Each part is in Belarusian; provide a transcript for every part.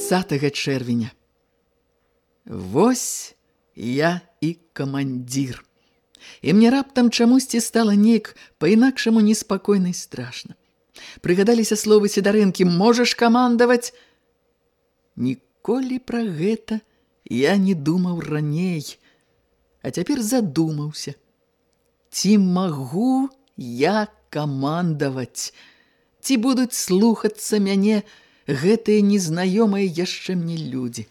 Тридцатого чэрвеня. Вось я і камандзір. І мне раптам чамусьці стала неяк па-інакшаму неспакойна і страшна. Прыгадаліся словы седарынкі можаш камандаваць. Ніколі пра гэта я не думаў раней, а цяпер задумаўся. Ці магу я камандаваць? Ці будуць слухацца мяне, гэтыя незнаёмыя яшчэ мне людзі.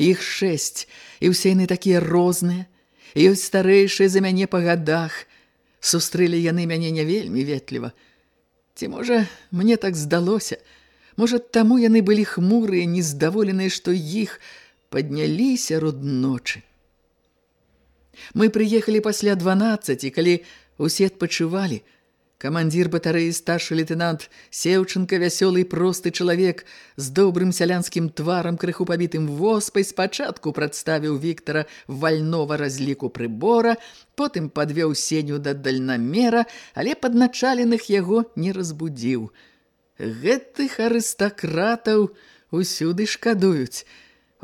Іх шэсць, і ўсе яны такія розныя, ёсць старэйшыя за мяне па гадах. Сустрэлі яны мяне не вельмі ветліва. Ці, можа, мне так здалося, можа, таму яны былі хмурыя, нездаволеныя, што іх падняліся род ночы. Мы прыехалі пасля 12, калі усе адпачывалі, Камандзір батарэі старшы лейтенант Сеўчынка, вясёлы і просты чалавек з добрым сялянскім тварам, крыху пабітым воспай, спачатку прадставіў Віктара вальнова разліку прыбора, потым падвёў сеню да дальнамера, але падначаленых яго не разбудзіў. Гэтых арыстакратаў усюды шкадуюць.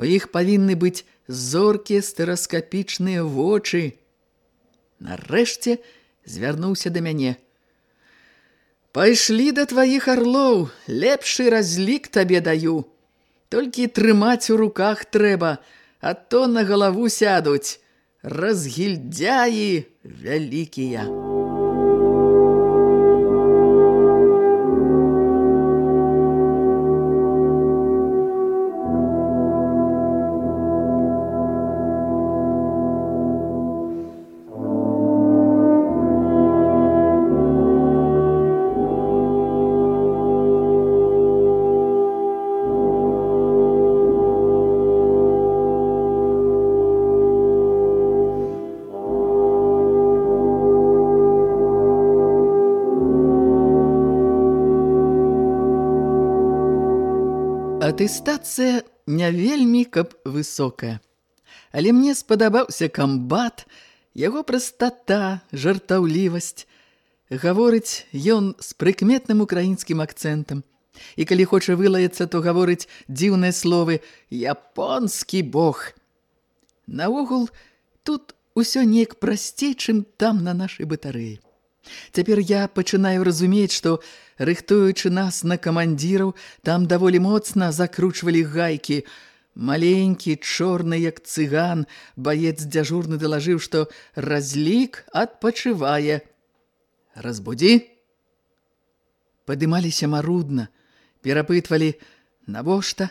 У іх павінны быць зоркія стэраскапічныя вочы. Нарэшце звярнуўся да мяне – Пайшлі да тваіх арлоў, лепшы разлік табе даю. Толькі трымаць у руках трэба, а то на галаву сядуць. Разгільдзяі вялікія. Атэстацыя не вельмі каб высокая. Але мне спадабаўся камбат, яго прастата, жартаўлівасць. Гаворыць ён з прыкметным украінскім акцэнтам. І калі хоча вылаяцца, то гаворыць дзіўныя словы «японскі бог». Наогул, тут усё неяк прасцей, чым там на нашай батарэі. Цяпер я пачынаю разумець, што рыхтуючы нас на камандзіраў, там даволі моцна закручвалі гайкі. Маленькі, чорны, як цыган, баец дзяжурны далажыў, што разлік адпачывае. Разбудзі. Падымаліся марудна, перапытвалі навошта.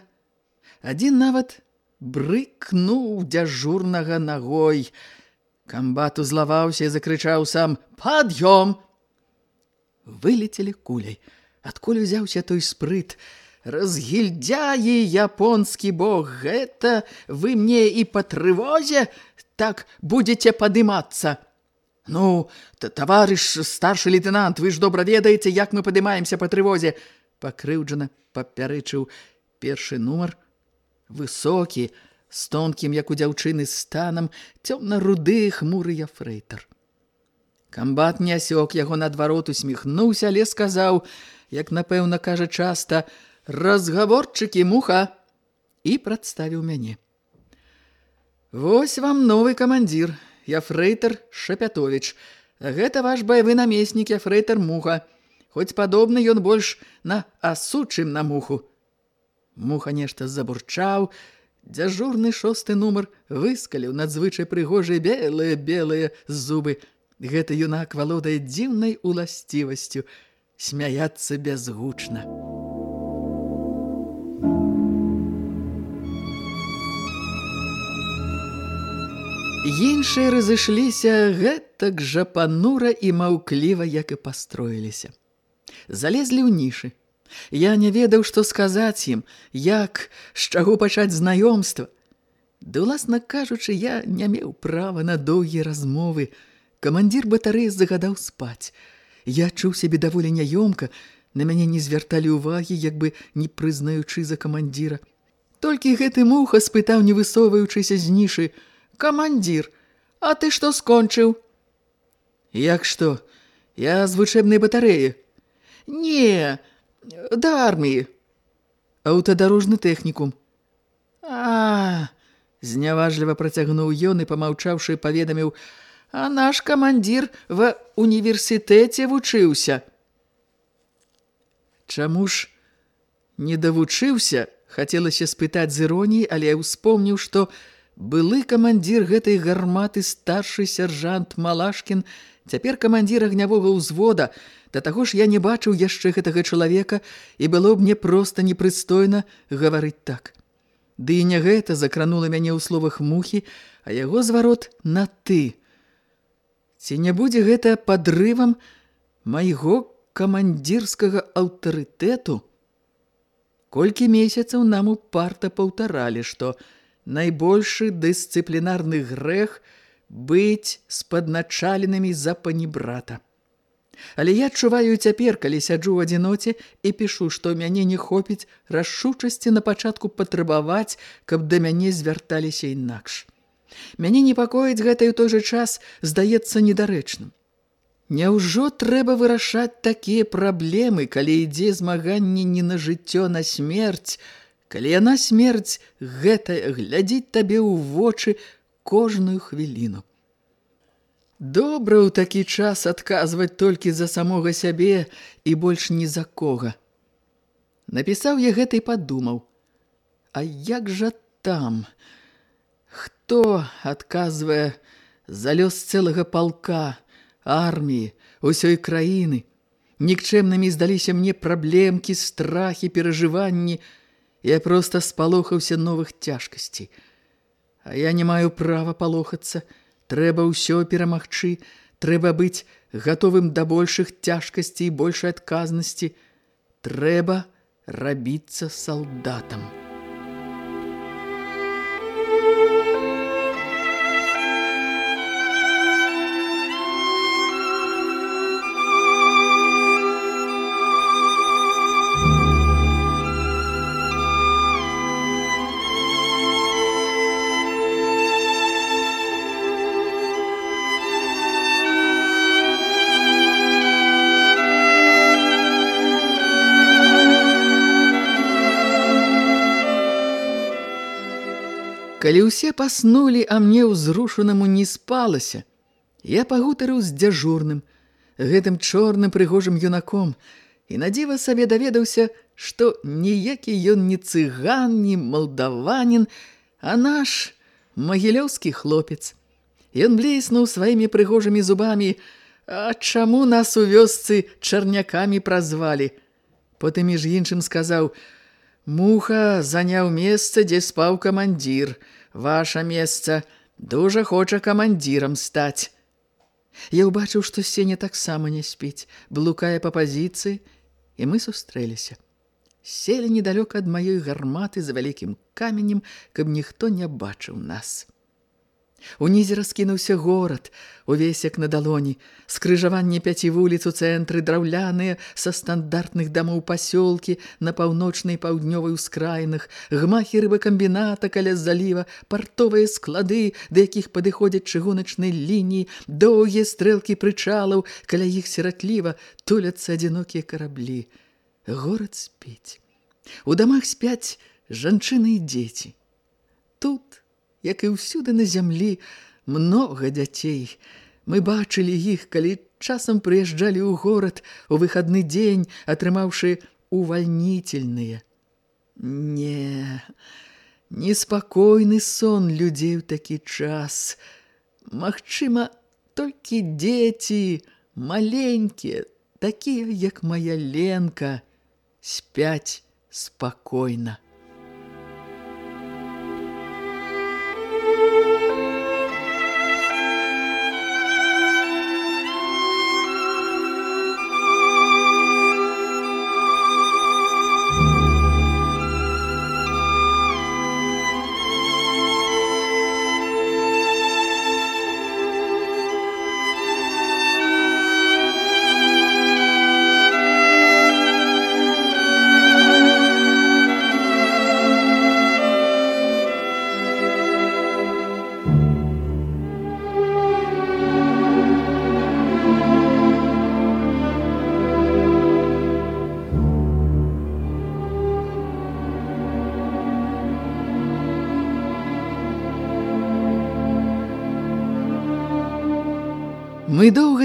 Адзін нават брыкнуў дзяжурнага нагой. Камбат узлаваўся і закрычаў сам «Пад'ём!» Вылетелі куляй. Адкуль узяўся той спрыт? «Разгільдзяі, японскі бог, гэта вы мне і па трывозе так будзеце падымацца!» «Ну, таварыш, старшы лейтенант, вы ж добра ведаеце, як мы падымаемся па трывозе!» Пакрыўджана папярэчыў першы нумар. Высокі, з тонкім, як у дзяўчыны, станам, цёмна-руды хмурыя фрэйтар. Камбат не асёк яго надварот усміхнуўся, але сказаў, як напэўна кажа часта, разгаворчыкі муха і прадставіў мяне. Вось вам новы камандзір, я фрэйтар Шапятовіч. Гэта ваш баявы намеснік, я фрэйтар муха. Хоць падобны ён больш на асу, чым на муху. Муха нешта забурчаў, Дзяжурны шосты нумар выскаліў надзвычай прыгожыя белыя-белыя зубы. Гэты юнак валодае дзіўнай уласцівасцю смяяцца бязгучна. Іншыя разышліся гэтак жа панура і маўкліва, як і пастроіліся. Залезлі ў нішы. Я не ведаў, што сказаць ім, як, з чаго пачаць знаёмства. Ды, уласна кажучы, я не меў права на доўгія размовы. Камандзір батарэі загадаў спаць. Я чуў сябе даволі няёмка, на мяне не звярталі ўвагі, як бы не прызнаючы за камандзіра. Толькі гэты муха спытаў, не высоўваючыся з нішы, «Камандзір, а ты што скончыў?» «Як што? Я з вучэбнай батарэі». «Не, да арміі». «Аўтадарожны тэхнікум». «А, зняважліва працягнуў ён і, памаўчаўшы, паведаміў, «А наш камандзір в універсітэце вучыўся». «Чаму ж не давучыўся?» Хацелася спытаць з іроніі, але я ўспомніў, што Былы камандзір гэтай гарматы старшы сержант Малашкін, цяпер камандзір агнявога ўзвода. Да таго ж я не бачыў яшчэ гэтага чалавека, і было б мне проста непрыстойна гаварыць так. Ды і не гэта закранула мяне ў словах мухі, а яго зварот на ты. Ці не будзе гэта падрывам майго камандзірскага аўтарытэту? Колькі месяцаў нам у парта паўтаралі, што найбольшы дысцыплінарны грэх быць з падначаленымі за панібрата. Але я адчуваю цяпер, калі сяджу ў адзіноце і пішу, што мяне не хопіць рашучасці на пачатку патрабаваць, каб да мяне звярталіся інакш. Мяне непакоіць гэта ў той жа час здаецца недарэчным. Няўжо трэба вырашаць такія праблемы, калі ідзе змаганне не на жыццё, на смерць, калі яна смерць гэтая глядзіць табе ў вочы кожную хвіліну. Добра ў такі час адказваць толькі за самога сябе і больш ні за кога. Напісаў я гэта і падумаў. А як жа там? Хто адказвае за лёс цэлага палка, арміі, усёй краіны? Нікчэмнымі здаліся мне праблемкі, страхі, перажыванні, Я проста спалохаўся новых цяжкасцей. А я не маю права палохацца. Трэба ўсё перамагчы, трэба быць гатовым да большых цяжкасцей і большай адказнасці. Трэба рабіцца салдатам. Калі ўсе паснулі, а мне ўзрушанаму не спалася, я пагутарыў з дзяжурным, гэтым чорным прыгожым юнаком, і надзіва сабе даведаўся, што ніякі ён не цыган, ні малдаванін, а наш магілёўскі хлопец. Ён блеснуў сваімі прыгожымі зубамі, а чаму нас у вёсцы чарнякамі празвалі? Потым між іншым сказаў – Муха заняў месца, дзе спаў камандзір. Ваша месца дужа хоча камандзірам стаць. Я ўбачыў, што Сеня таксама не спіць, блукае па пазіцыі, і мы сустрэліся. Селі недалёка ад маёй гарматы за вялікім каменем, каб ніхто не бачыў нас. Унізе раскінуўся горад, увесь як на далоні, скрыжаванне пяці вуліц у цэнтры драўляныя са стандартных дамоў пасёлкі на паўночнай паўднёвай ускраінах, гмахі рыбакамбіната каля заліва, партовыя склады, да якіх падыходзяць чыгуначнай лініі, доўгія стрэлкі прычалаў, каля іх сіратліва туляцца адзінокія караблі. Горад спіць. У дамах спяць жанчыны і дзеці. Тут як і ўсюды на зямлі, многа дзяцей. Мы бачылі іх, калі часам прыязджалі ў горад у выхадны дзень, атрымаўшы увальнітельныя. Не, Неспакойны сон людзей у такі час. Магчыма, толькі дзеці, маленькія, такія, як моя Ленка, спяць спакойна.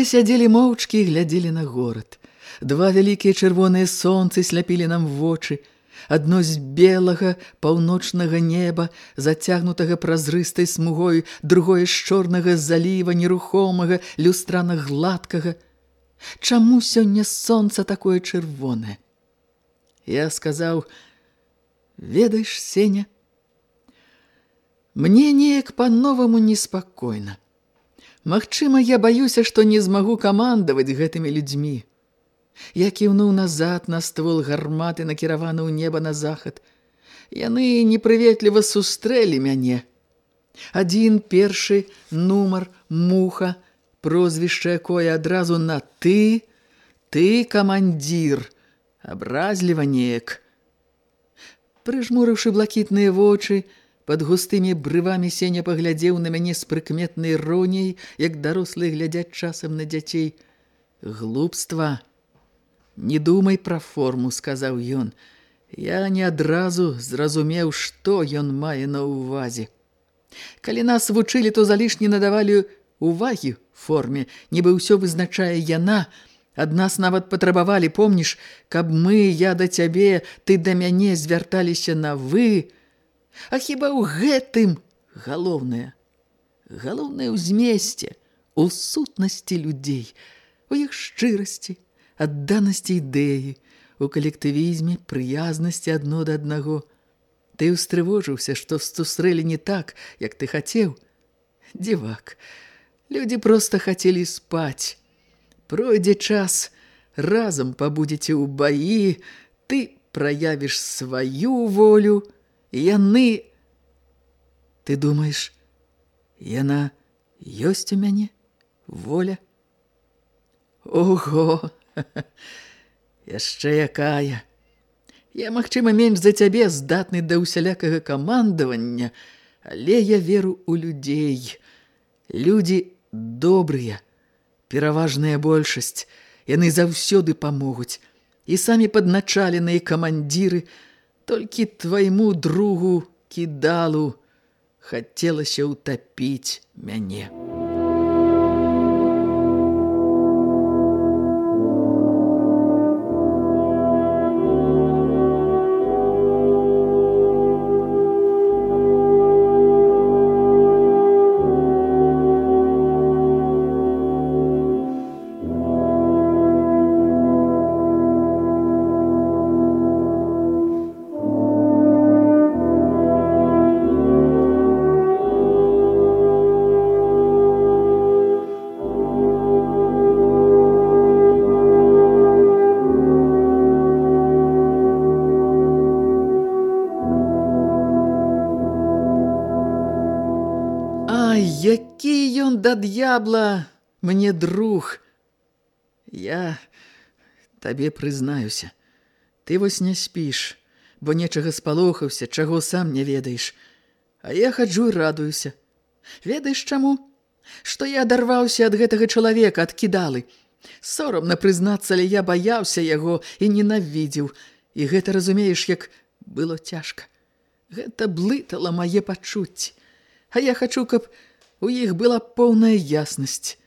Сядзелі моўчкі і глядзелі на горад. Два вялікія чырвоныя сонцы сляпілі нам вочы. Адно з белага паўночнага неба, зацягнутага празрыстай смугой, другое з чорнага заліва, нерухомага, люстрана гладкага. Чаму сёння сонца такое чырвонае? Я сказаў: "Ведаеш, Сеня, мне неяк па-новаму неспакойна. Магчыма, я баюся, што не змагу камандаваць гэтымі людзьмі. Я кіўнуў назад на ствол гарматы, накіраваны ў неба на захад. Яны непрыветліва сустрэлі мяне. Адзін першы нумар муха, прозвішча якое адразу на ты, ты камандзір, абразліва неяк. Прыжмурыўшы блакітныя вочы, Пад густымі брывамі сеня паглядзеў на мяне з прыкметнай роняй, як дарослыя глядзяць часам на дзяцей. Глупства. Не думай пра форму, сказаў ён. Я не адразу зразумеў, што ён мае на ўвазе. Калі нас вучылі, то залішне надавалі увагі форме, нібы ўсё вызначае яна. Ад нас нават патрабавалі, помніш, каб мы, я да цябе, ты да мяне звярталіся на вы, А хіба ў гэтым галоўнае? Галоўнае ў змесце, у сутнасці людзей, у іх шчырасці, адданасці ідэі, у калектывізме, прыязнасці адно да аднаго. Ты ўстрывожыўся, што сустрэлі не так, як ты хацеў. Дзівак, людзі проста хацелі спаць. Пройдзе час, разам пабудзеце ў баі, ты праявіш сваю волю, яны ты думаешь яна ёсць у мяне воля? Ого! Яшчэ якая! Я магчыма менш за цябе здатны да ўсялякага камандавання але я веру у людзей. Людзі добрыя пераважная большасць яны заўсёды памогуць. І самі падначаленыя камандзіры Толькі твайму другу кідалу хацелася ўтапіць мяне. Д'ябла мне друг. Я табе прызнаюся. Ты вось не спіш, бо нечага спалохаўся, чаго сам не ведаеш. А я хаджу і радуюся. Ведаеш чаму? Што я адарваўся ад гэтага чалавека, ад кідалы. Сорамна прызнацца, але я баяўся яго і ненавідзеў. І гэта разумееш, як было цяжка. Гэта блытала мае пачуцці. А я хачу, каб У іх была поўная яснасць.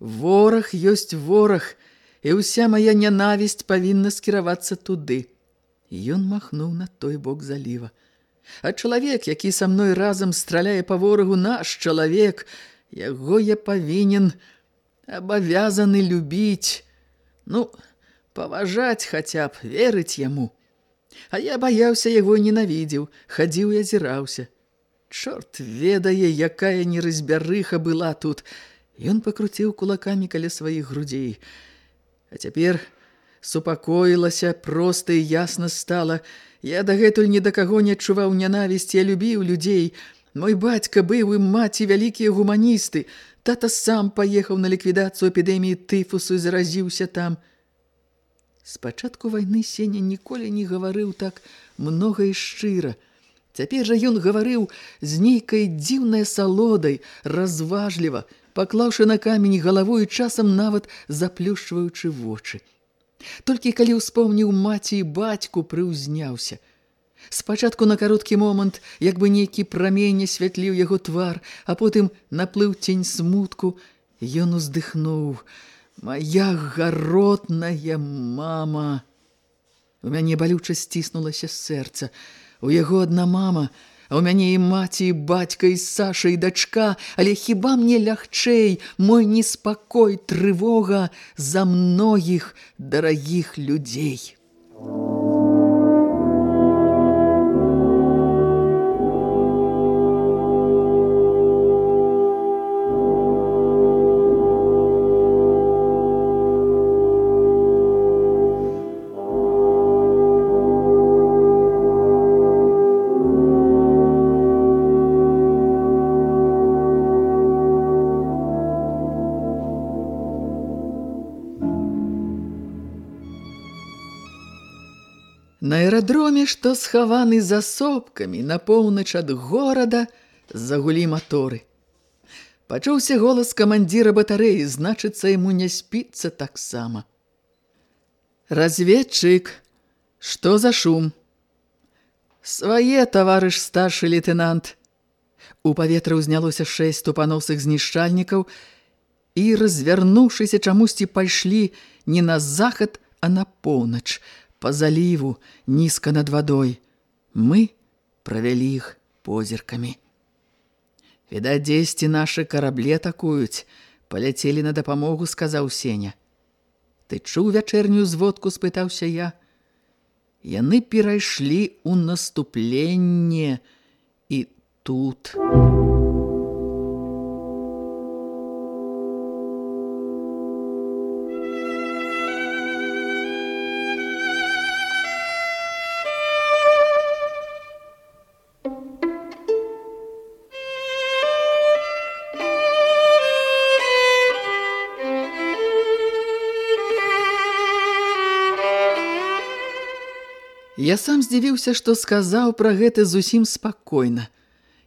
Вораг ёсць вораг, і ўся мая нянавісць павінна скіравацца туды. Ён махнуў на той бок заліва. А чалавек, які са мной разам страляе па ворагу, наш чалавек, яго я павінен абавязаны любіць. Ну, паважаць хаця б, верыць яму. А я баяўся яго ненавідзеў, хадзіў і азіраўся. Чорт ведае, якая неразбярыха была тут. Ён пакруціў кулакамі каля сваіх грудзей. А цяпер супакоілася, проста і ясна стала. Я дагэтуль ні да каго не адчуваў нянавісць, я любіў людзей. Мой бацька быў і маці вялікія гуманісты. Тата сам паехаў на ліквідацыю эпідэміі тыфусу і заразіўся там. Спачатку вайны Сеня ніколі не гаварыў так многа і шчыра. Цяпер жа ён гаварыў з нейкай дзіўнай салодай, разважліва, паклаўшы на камень галаву і часам нават заплюшчваючы вочы. Толькі калі ўспомніў маці і бацьку, прыўзняўся. Спачатку на кароткі момант, як бы нейкі прамень асвятліў яго твар, а потым наплыў цень смутку, ён уздыхнуў: "Мая гаротная мама". У мяне балюча сціснулася сэрца. У яго адна мама, А ў мяне і маці, і бацька, і Саша, і дачка, але хіба мне лягчэй, мой неспакой, трывога за многіх дарагіх людзей. Што схаваны за сопкамі на поўнач ад горада, загулі маторы. Пачуўся голас камандзіра батарэі, значыцца, яму не спіцца таксама. Разведчык, што за шум? Свае, таварыш старшы лейтенант. У паветра ўзнялося шэсць тупаносых знішчальнікаў і, развярнуўшыся чамусьці, пайшлі не на захад, а на поўнач – по заліву, нізка над вадой. Мы правялі іх позіркамі. Відаць, дзесьці нашы караблі атакуюць. Паляцелі на дапамогу, сказаў Сеня. Ты чуў вячэрнюю зводку, спытаўся я. Яны перайшлі ў наступленне і тут... Я сам здзівіўся, што сказаў пра гэта зусім спакойна.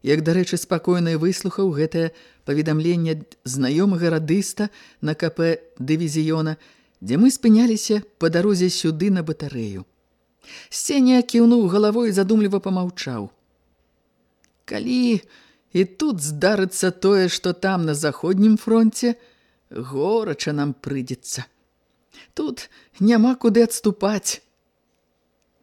Як, дарэчы, спакойна выслухаў гэтае паведамленне знаёмага радыста на КП дывізіёна, дзе мы спыняліся па дарозе сюды на батарэю. Сценя кіўнуў галавой і задумліва памаўчаў. Калі і тут здарыцца тое, што там на заходнім фронте, горача нам прыйдзецца. Тут няма куды адступаць.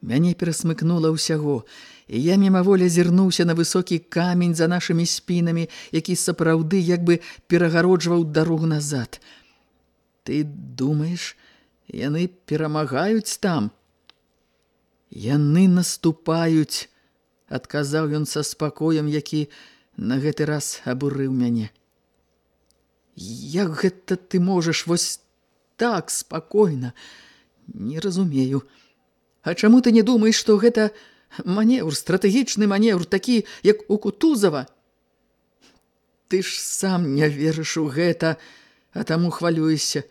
Мяне перасмыкнула ўсяго, і я мімаволі зірнуўся на высокі камень за нашымі спінамі, які сапраўды як бы перагароджваў дарогу назад. Ты думаеш, яны перамагаюць там? Яны наступаюць, адказаў ён са спакоем, які на гэты раз абурыў мяне. Як гэта ты можаш вось так спакойна? Не разумею. А чаму ты не думаеш, што гэта манеўр, стратэгічны манеўр, такі, як у Кутузава? Ты ж сам не верыш у гэта, а таму хвалюйся.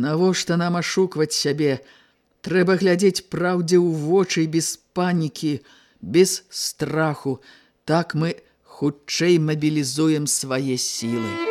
Навошта нам ашукваць сябе? Трэба глядзець праўдзе ў вочы без панікі, без страху. Так мы хутчэй мабілізуем свае сілы.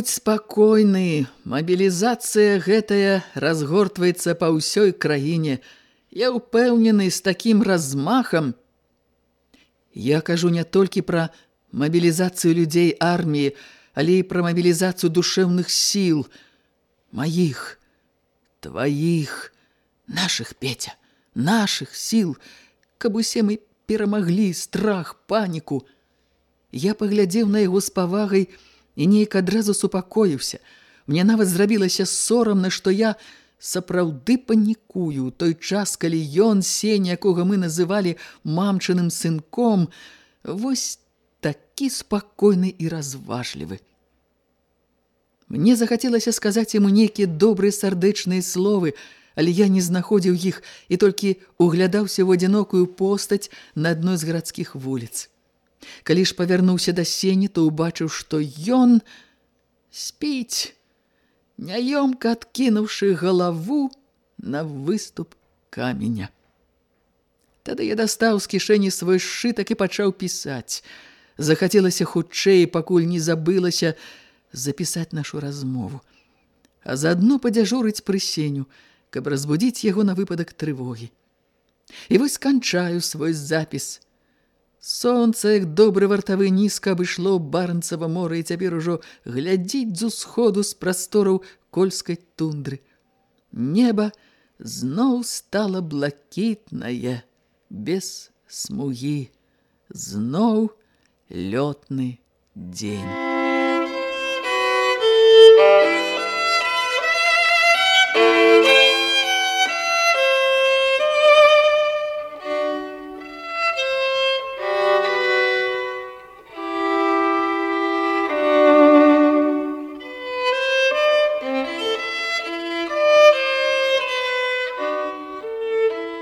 Будь спакойны, мабілізацыя гэтая разгортваецца па ўсёй краіне. Я ўпэўнены з такім размахам Я кажу не толькі пра мабілізацыю людзей арміі, але і пра мабілізацыю душэўных сіл, маіх, тваіх, нашых, Петя, нашых сіл, каб усе мы перамаглі страх, паніку. Я паглядзеў на яго з павагай і неяк адразу супакоіўся. Мне нават зрабілася сорамна, што я сапраўды панікую. Той час, калі ён, сень, якога мы называлі мамчыным сынком, вось такі спакойны і разважлівы. Мне захацелася сказаць яму нейкія добрыя сардэчныя словы, але я не знаходзіў іх і толькі углядаўся ў адзінокую постаць на адной з гарадскіх вуліц. Калі ж павярнуўся да сені, то ўбачыў, што ён спіць, няёмка адкінуўшы галаву на выступ каменя. Тады я дастаў з кішэні свой сшытак і пачаў пісаць. Захацелася хутчэй, пакуль не забылася, запісаць нашу размову, а заадно падзяжурыць прысеню, каб разбудзіць яго на выпадак трывогі. І вось сканчаю свой запіс. Сонца, як добры вартавы нізка абышло барнцава мора і цяпер ужо глядзіць з усходу з прастораў кольскай тундры. Неба зноў стала блакітнае, без смугі, зноў лётны дзень.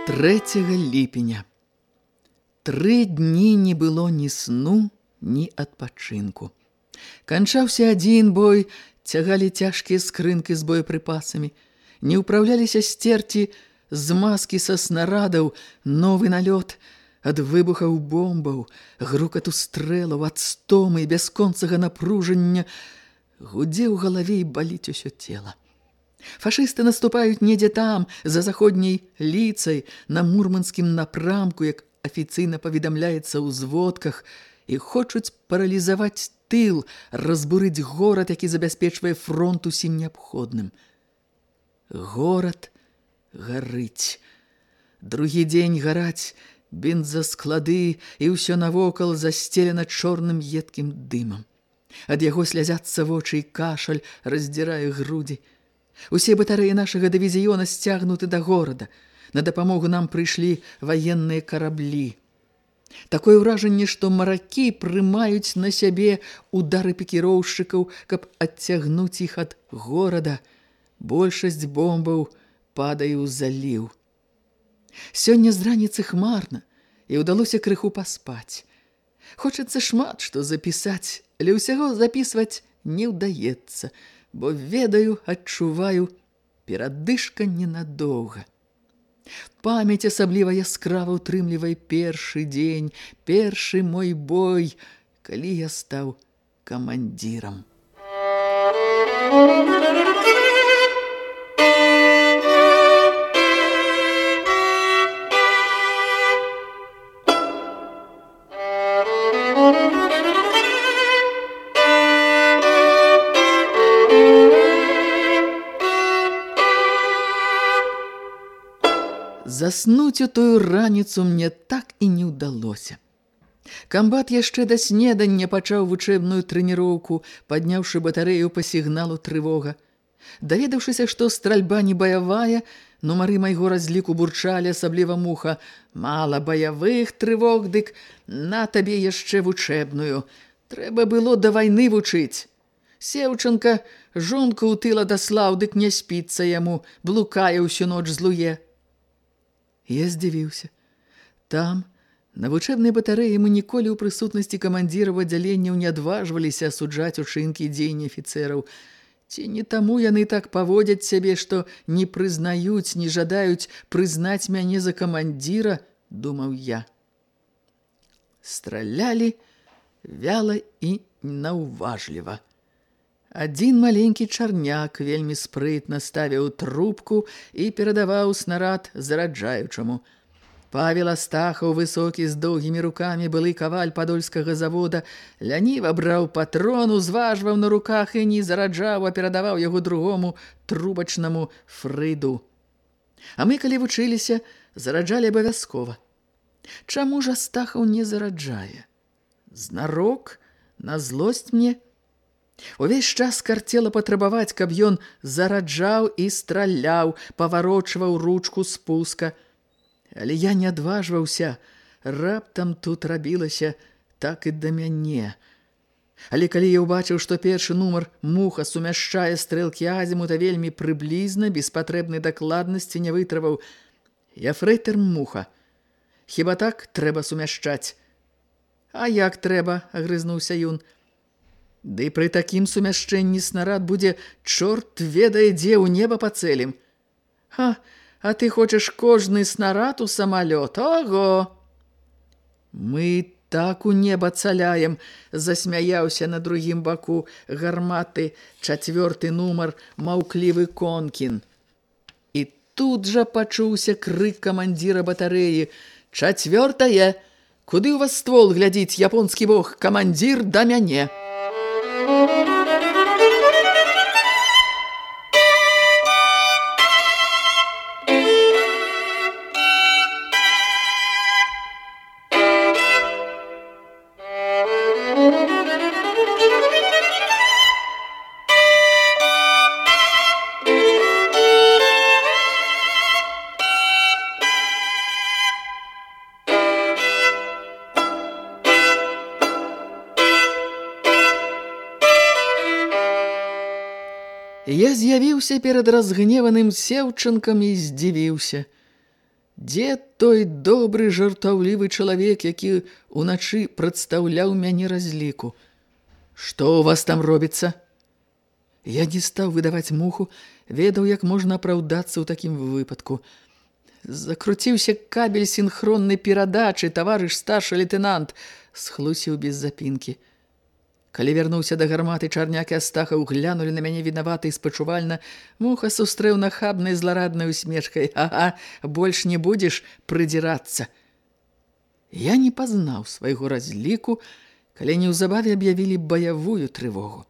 Трэцяга ліпеня. Тры дні не было ні сну, ні адпачынку. Канчаўся адзін бой, цягалі цяжкія скрынкі з боепрыпасамі, не ўпраўляліся сцерці з маскі са снарадаў, новы налёт ад выбухаў бомбаў, грукату стрэлаў, ад стомы і бясконцага напружання, гудзе ў галаве і баліць усё цела. Фашысты наступаюць недзе там, за заходняй ліцай, на мурманскім напрамку, як афіцыйна паведамляецца ў зводках, і хочуць паралізаваць тыл, разбурыць горад, які забяспечвае фронт усім неабходным. Горад гарыць. Другі дзень гараць, бензасклады і ўсё навокал застелена чорным едкім дымам. Ад яго слязяцца вочы і кашаль, раздзірае грудзі. Усе батарэі нашага дывізіёна сцягнуты да горада. На дапамогу нам прыйшлі ваенныя караблі. Такое ўражанне, што маракі прымаюць на сябе удары пікіроўшчыкаў, каб адцягнуць іх ад горада. Большасць бомбаў падае ў заліў. Сёння з раніцы хмарна, і ўдалося крыху паспаць. Хочацца шмат што запісаць, але ўсяго запісваць не ўдаецца – бо ведаю, адчуваю, перадышка ненадоўга. Памяць асабліва яскрава ўтрымлівай першы дзень, першы мой бой, калі я стаў камандзірам. Музыка Заснуць у тую раніцу мне так і не ўдалося. Камбат яшчэ да снедання пачаў вучэбную трэніроўку, падняўшы батарэю па сігналу трывога. Даведаўшыся, што стральба не баявая, нумары майго разліку бурчалі, асабліва муха. Мала баявых трывог, дык на табе яшчэ вучэбную. Трэба было да вайны вучыць. Сеўчанка жонку ў тыла даслаў, дык не спіцца яму, блукае ўсю ноч злуе. Я здзівіўся. Там, на вучэбнай батарэі, мы ніколі ў прысутнасці камандзіраў аддзяленняў не адважваліся асуджаць учынкі дзеяння афіцэраў. Ці не таму яны так паводзяць сябе, што не прызнаюць, не жадаюць прызнаць мяне за камандзіра, думаў я. Стралялі вяла і наўважліва. Адзін маленькі чарняк вельмі спрытна ставіў трубку і перадаваў снарад зараджаючаму. Павел Астахаў, высокі з доўгімі рукамі, былы каваль падольскага завода, ляніва браў патрон, узважваў на руках і не зараджаў, а перадаваў яго другому трубачнаму фрыду. А мы, калі вучыліся, зараджалі абавязкова. Чаму ж Астахаў не зараджае? Знарок, на злосць мне. Увесь час карцела патрабаваць, каб ён зараджаў і страляў, паварочваў ручку спуска – Але я не адважваўся, раптам тут рабілася так і да мяне. Але калі я ўбачыў, што першы нумар муха сумяшчае стрэлкі азімута вельмі прыблізна, без патрэбнай дакладнасці не вытрываў. Я фрэйтер муха. Хіба так трэба сумяшчаць? А як трэба, агрызнуўся ён. Ды пры такім сумяшчэнні снарад будзе чорт ведае дзе ў неба пацэлім. Ха, а ты хочаш кожны снарад у самалёт. Ого! Мы так у неба цаляем, засмяяўся на другім баку гарматы чацвёрты нумар маўклівы конкін. І тут жа пачуўся крык камандзіра батарэі: Чацвёртае, куды ў вас ствол глядзіць японскі бог, камандзір да мяне. Thank you. Я з'явіўся перад разгневаным сеўчынкам і здзівіўся. Дзе той добры жартаўлівы чалавек, які ўначы прадстаўляў мяне разліку? Што ў вас там робіцца? Я не стаў выдаваць муху, ведаў, як можна апраўдацца ў такім выпадку. Закруціўся кабель сінхроннай перадачы, таварыш старшы лейтенант, схлусіў без запінкі. Калі вярнуўся да гарматы чарнякі астаха, углянулі на мяне вінаваты і спачувальна, муха сустрэў нахабнай злараднай усмешкай. Ага, больш не будзеш прыдзірацца. Я не пазнаў свайго разліку, калі неўзабаве аб'явілі баявую трывогу.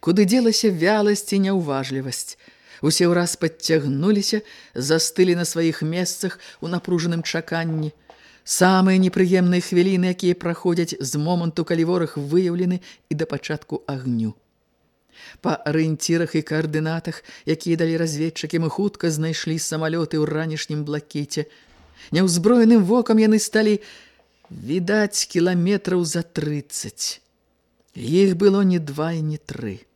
Куды дзелася вяласць і няўважлівасць. Усе ўраз падцягнуліся, застылі на сваіх месцах у напружаным чаканні – самыя непрыемныя хвіліны, якія праходзяць з моманту, калі вораг выяўлены і да пачатку агню. Па арыенцірах і каардынатах, якія далі разведчыкі, мы хутка знайшлі самалёты ў ранішнім блакіце. Няўзброеным вокам яны сталі відаць кіламетраў за трыццаць. Іх было не два і не тры.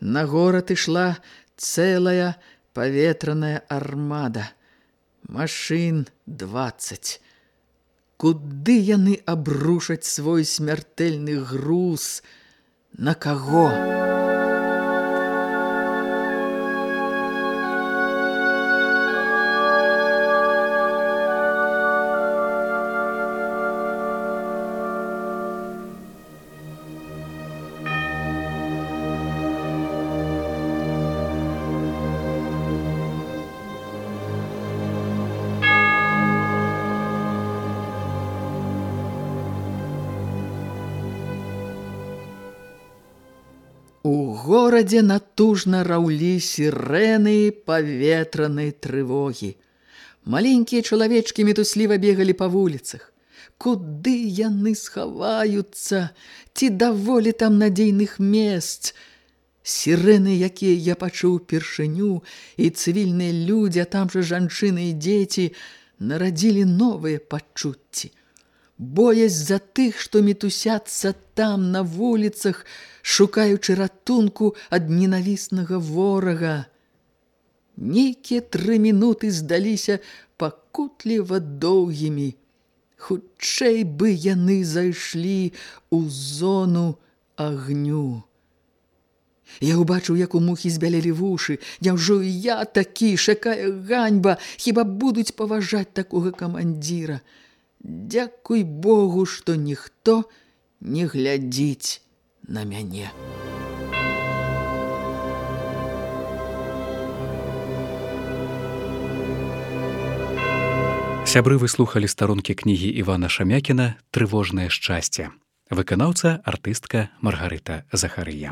На горад ішла цэлая паветраная армада. Машын дваццаць. Куды яны абрушаць свой смяртэльны груз? На каго? Горадзе натужна раўлі сірэны паветранай трывогі. Маленькія чалавечкі мітусліва бегалі па вуліцах. Куды яны схаваюцца? Ці даволі там надзейных месц? Сірэны, якія я пачуў першыню, і цывільныя людзі, а там жа жанчыны і дзеці, нарадзілі новыя пачуцці. Боясь за тых, што мітусяцца там на вуліцах, шукаючы ратунку ад ненавіснага ворага. Нейкія тры мінуты здаліся пакутліва доўгімі. Хутчэй бы яны зайшлі ў зону агню. Я ўбачыў, як у мухі збялелі вушы. Няўжо і я такі, шакая ганьба, хіба будуць паважаць такога камандзіра. Дзякуй Богу, што ніхто не глядзіць на мяне. Сябры выслухалі старонкі кнігі Івана Шамякіна трывожнае шчасце. Выканаўца артыстка Маргарыта Захарыя.